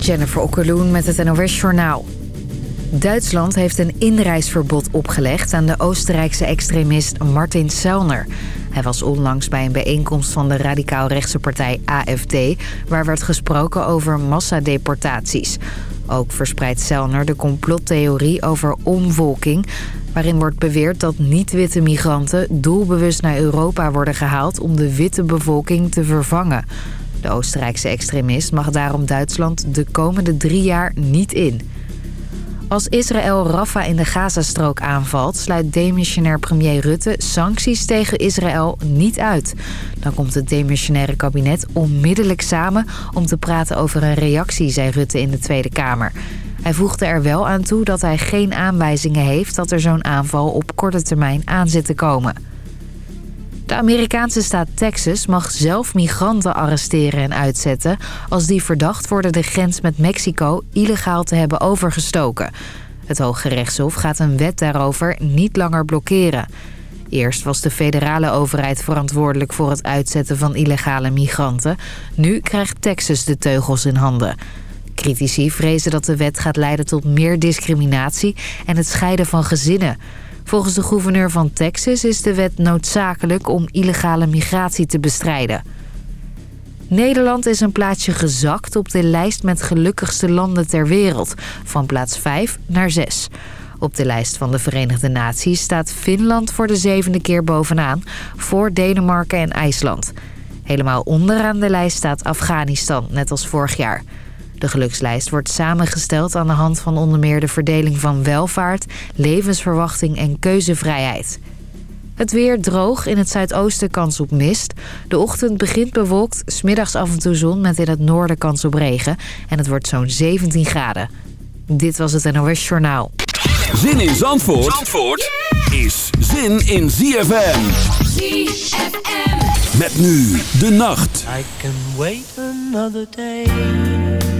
Jennifer Okkeloen met het NOS Journaal. Duitsland heeft een inreisverbod opgelegd aan de Oostenrijkse extremist Martin Sellner. Hij was onlangs bij een bijeenkomst van de radicaal-rechtse partij AFD... waar werd gesproken over massadeportaties. Ook verspreidt Sellner de complottheorie over omvolking... waarin wordt beweerd dat niet-witte migranten doelbewust naar Europa worden gehaald... om de witte bevolking te vervangen... De Oostenrijkse extremist mag daarom Duitsland de komende drie jaar niet in. Als Israël Rafah in de Gazastrook aanvalt... sluit demissionair premier Rutte sancties tegen Israël niet uit. Dan komt het demissionaire kabinet onmiddellijk samen... om te praten over een reactie, zei Rutte in de Tweede Kamer. Hij voegde er wel aan toe dat hij geen aanwijzingen heeft... dat er zo'n aanval op korte termijn aan zit te komen. De Amerikaanse staat Texas mag zelf migranten arresteren en uitzetten... als die verdacht worden de grens met Mexico illegaal te hebben overgestoken. Het Hoge Rechtshof gaat een wet daarover niet langer blokkeren. Eerst was de federale overheid verantwoordelijk voor het uitzetten van illegale migranten. Nu krijgt Texas de teugels in handen. Critici vrezen dat de wet gaat leiden tot meer discriminatie en het scheiden van gezinnen... Volgens de gouverneur van Texas is de wet noodzakelijk om illegale migratie te bestrijden. Nederland is een plaatsje gezakt op de lijst met gelukkigste landen ter wereld. Van plaats 5 naar 6. Op de lijst van de Verenigde Naties staat Finland voor de zevende keer bovenaan... voor Denemarken en IJsland. Helemaal onderaan de lijst staat Afghanistan, net als vorig jaar... De gelukslijst wordt samengesteld aan de hand van onder meer de verdeling van welvaart, levensverwachting en keuzevrijheid. Het weer droog, in het zuidoosten kans op mist. De ochtend begint bewolkt, smiddags af en toe zon met in het noorden kans op regen. En het wordt zo'n 17 graden. Dit was het NOS Journaal. Zin in Zandvoort, Zandvoort is zin in ZFM. ZFM. Met nu de nacht. I can wait another day.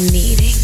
needing.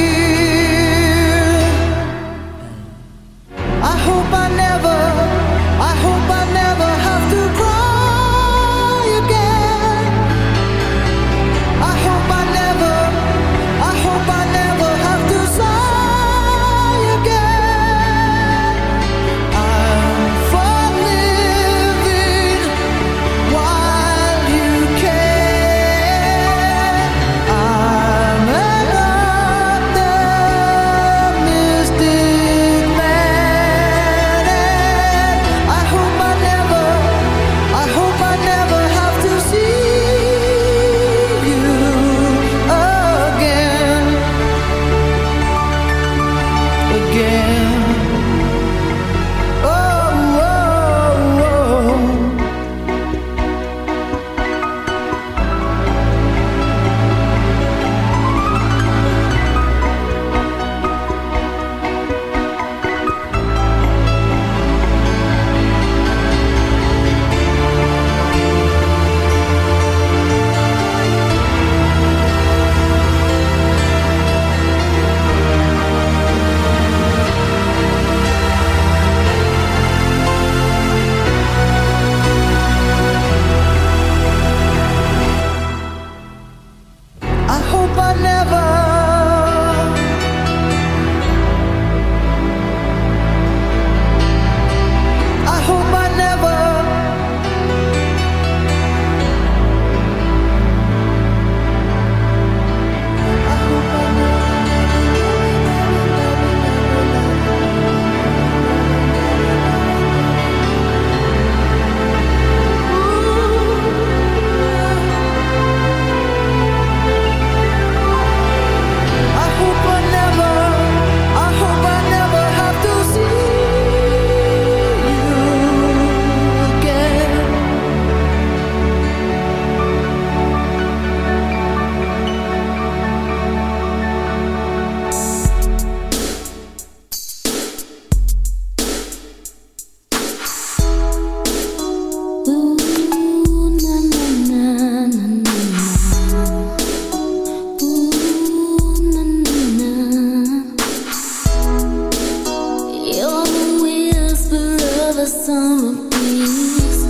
summer breeze.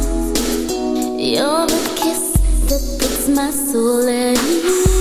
You're the kiss that puts my soul at ease.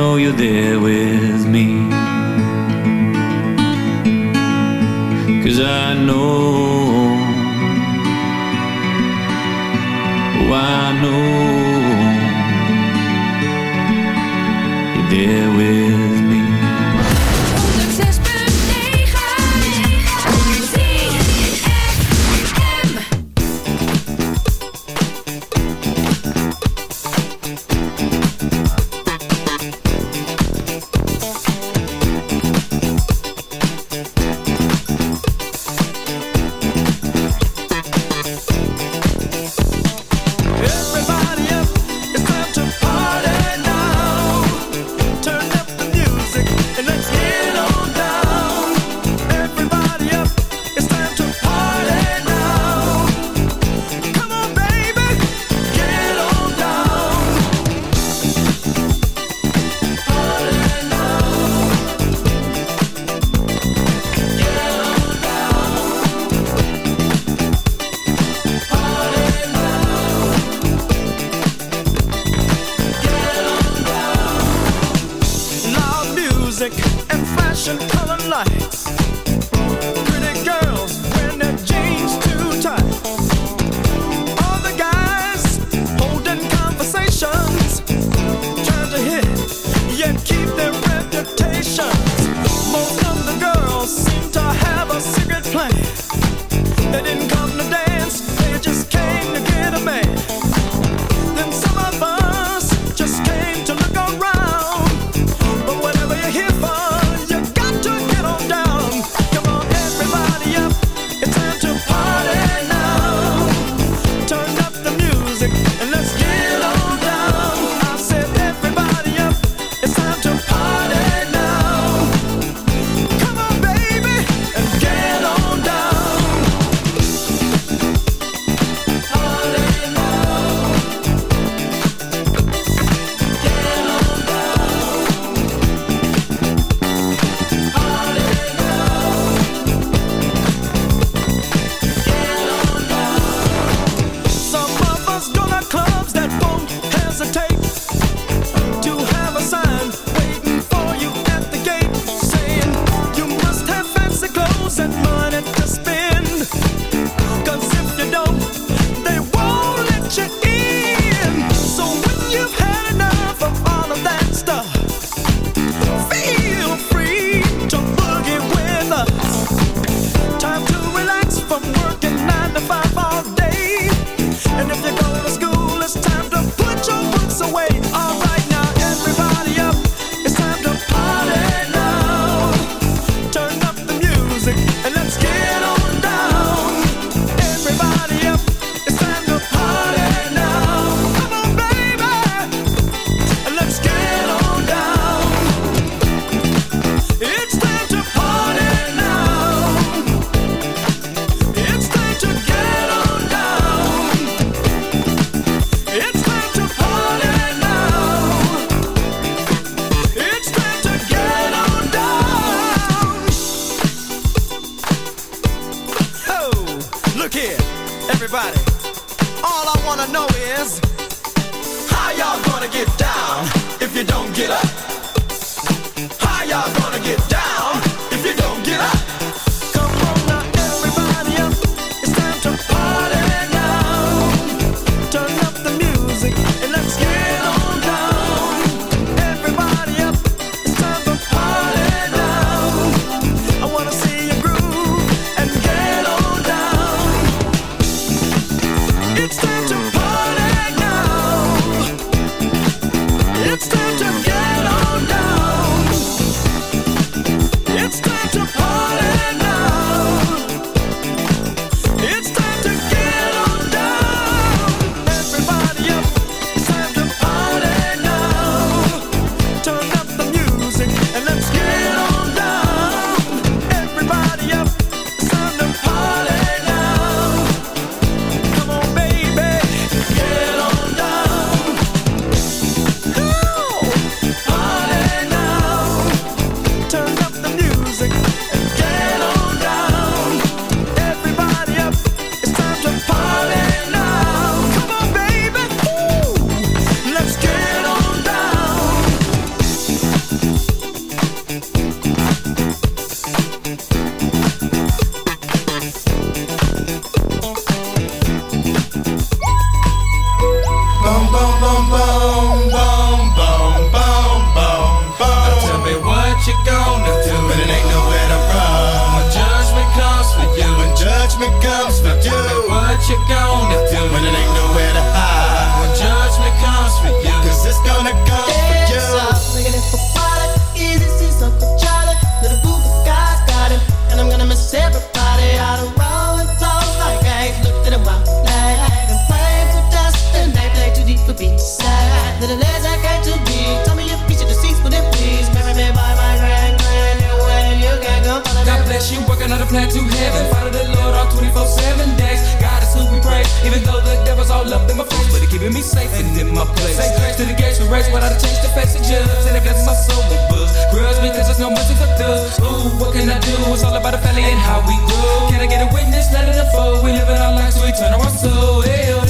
know you're there with keeping me safe and in my place. Say grace to the gates we race, but I done changed the face of judge. And I guess my soul will buzz. Grudge because there's no mercy for thugs. Ooh, what can I do? It's all about the family and how we grow. Can I get a witness? Let it unfold. We living our lives, we turn our soul. Yeah. Oh.